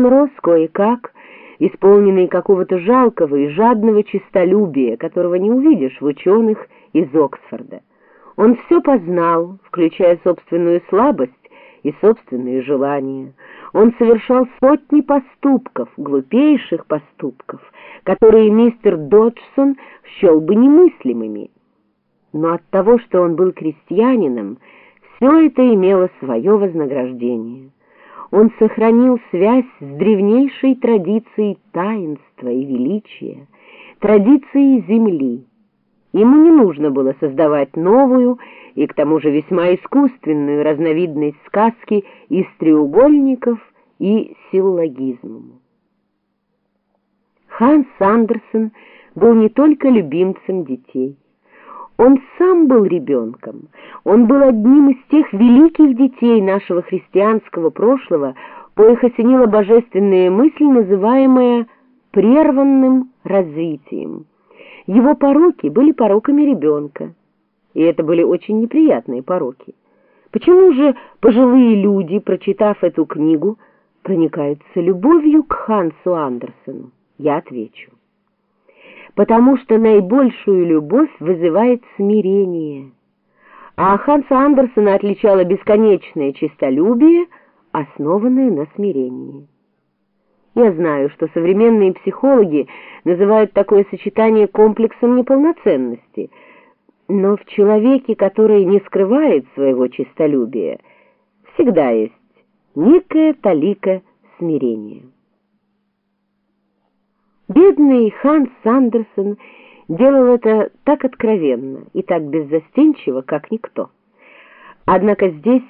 он рос кое-как, исполненный какого-то жалкого и жадного честолюбия, которого не увидишь в ученых из Оксфорда. Он все познал, включая собственную слабость и собственные желания. Он совершал сотни поступков, глупейших поступков, которые мистер Доджсон счел бы немыслимыми. Но от того, что он был крестьянином, все это имело свое вознаграждение. Он сохранил связь с древнейшей традицией таинства и величия, традицией земли. Ему не нужно было создавать новую и к тому же весьма искусственную разновидность сказки из треугольников и силлогизмов. Ханс Андерсен был не только любимцем детей. Он сам был ребенком, он был одним из тех великих детей нашего христианского прошлого, коих осенила божественная мысль, называемая прерванным развитием. Его пороки были пороками ребенка, и это были очень неприятные пороки. Почему же пожилые люди, прочитав эту книгу, проникаются любовью к Хансу Андерсену? Я отвечу потому что наибольшую любовь вызывает смирение. А Ханса Андерсона отличало бесконечное честолюбие, основанное на смирении. Я знаю, что современные психологи называют такое сочетание комплексом неполноценности, но в человеке, который не скрывает своего честолюбия, всегда есть некая талика смирения. Бедный Ханс Сандерсон делал это так откровенно и так беззастенчиво, как никто. Однако здесь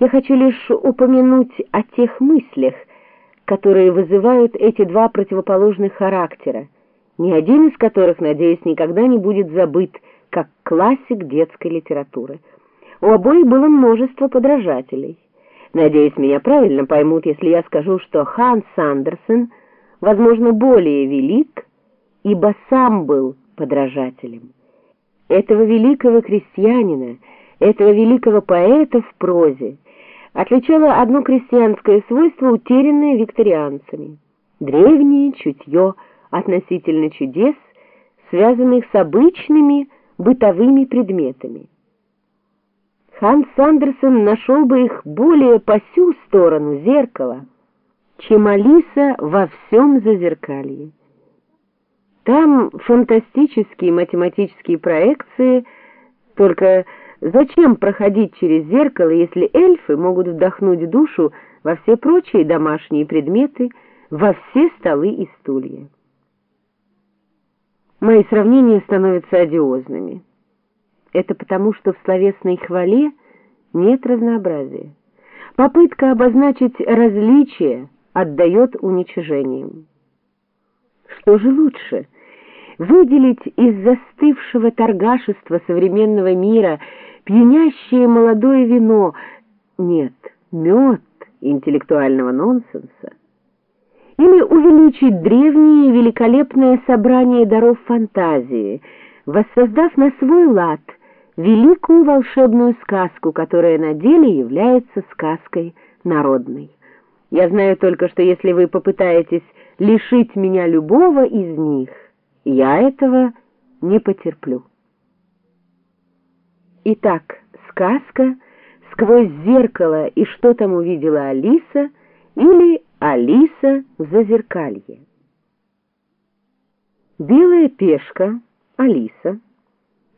я хочу лишь упомянуть о тех мыслях, которые вызывают эти два противоположных характера, ни один из которых, надеюсь, никогда не будет забыт как классик детской литературы. У обоих было множество подражателей. Надеюсь, меня правильно поймут, если я скажу, что Ханс Сандерсон — возможно, более велик, ибо сам был подражателем. Этого великого крестьянина, этого великого поэта в прозе отличало одно крестьянское свойство, утерянное викторианцами — древнее чутье относительно чудес, связанных с обычными бытовыми предметами. Ханс Сандерсон нашел бы их более по сю сторону зеркала — чем Алиса во всем зазеркалье. Там фантастические математические проекции, только зачем проходить через зеркало, если эльфы могут вдохнуть душу во все прочие домашние предметы, во все столы и стулья? Мои сравнения становятся одиозными. Это потому, что в словесной хвале нет разнообразия. Попытка обозначить различия отдает уничижением. Что же лучше? Выделить из застывшего торгашества современного мира пьянящее молодое вино, нет, мед интеллектуального нонсенса, или увеличить древнее великолепное собрание даров фантазии, воссоздав на свой лад великую волшебную сказку, которая на деле является сказкой народной. Я знаю только, что если вы попытаетесь лишить меня любого из них, я этого не потерплю. Итак, сказка «Сквозь зеркало» и что там увидела Алиса или «Алиса в зазеркалье». Белая пешка, Алиса,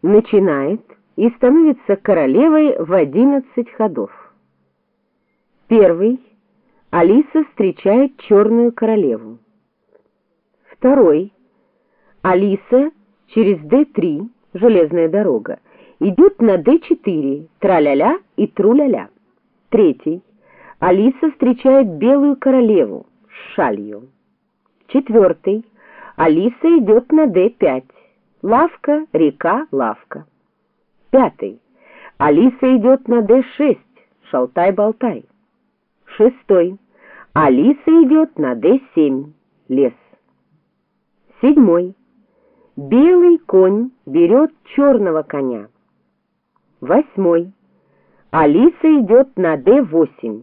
начинает и становится королевой в одиннадцать ходов. Первый — Алиса встречает черную королеву. Второй. Алиса через Д3, железная дорога, идет на Д4, траля-ля и тру-ля-ля. Третий. Алиса встречает белую королеву с шалью. Четвертый. Алиса идет на Д5. Лавка, река, лавка. Пятый. Алиса идет на Д6. Шалтай-болтай. Шестой. Алиса идет на Д7, лес. Седьмой. Белый конь берет черного коня. Восьмой. Алиса идет на Д8,